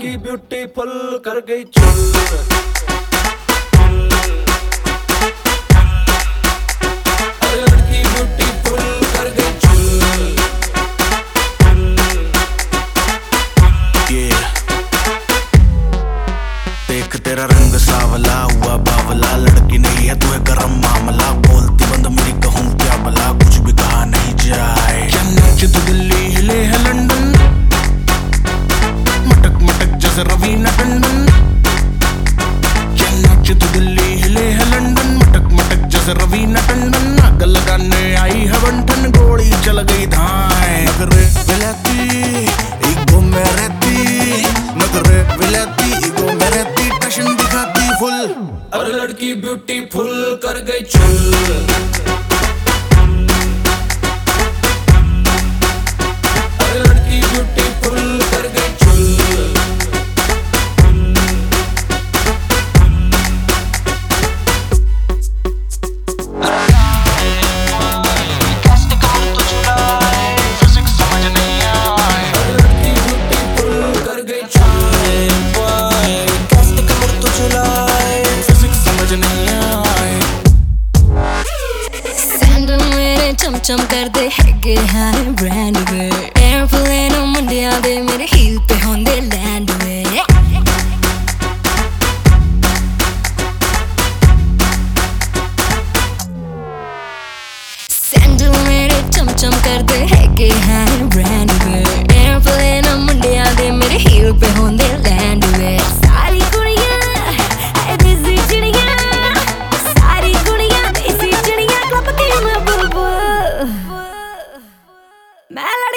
Beautiful कर गई चुल। तेरा रंग सावला हुआ बावला। लड़की नहीं है, तू है गरम मामला। बोलती बंद मेरी कहूँ लड़की ब्यूटीफुल कर गई चुल। ਚਮ ਚਮ ਕਰਦੇ ਹੈਗੇ ਹਾਂ ਬ੍ਰਾਂਡ ਵੇ 에ਅਰਪਲੇਨ ਮੁੰਡਿਆਂ ਦੇ ਮੇਰੇ ਹੀਲ ਤੇ ਹੁੰਦੇ ਲੈਂਡ ਵੇ ਸੈਂਡਲ ਮੇਰੇ ਚਮਚਮ ਕਰਦੇ ਹੈਗੇ ਹਾਂ ਬ੍ਰਾਂਡ ਵੇ 에ਅਰਪਲੇਨ ਮੁੰਡਿਆਂ ਦੇ ਮੇਰੇ ਹੀਲ ਤੇ ਹੁੰਦੇ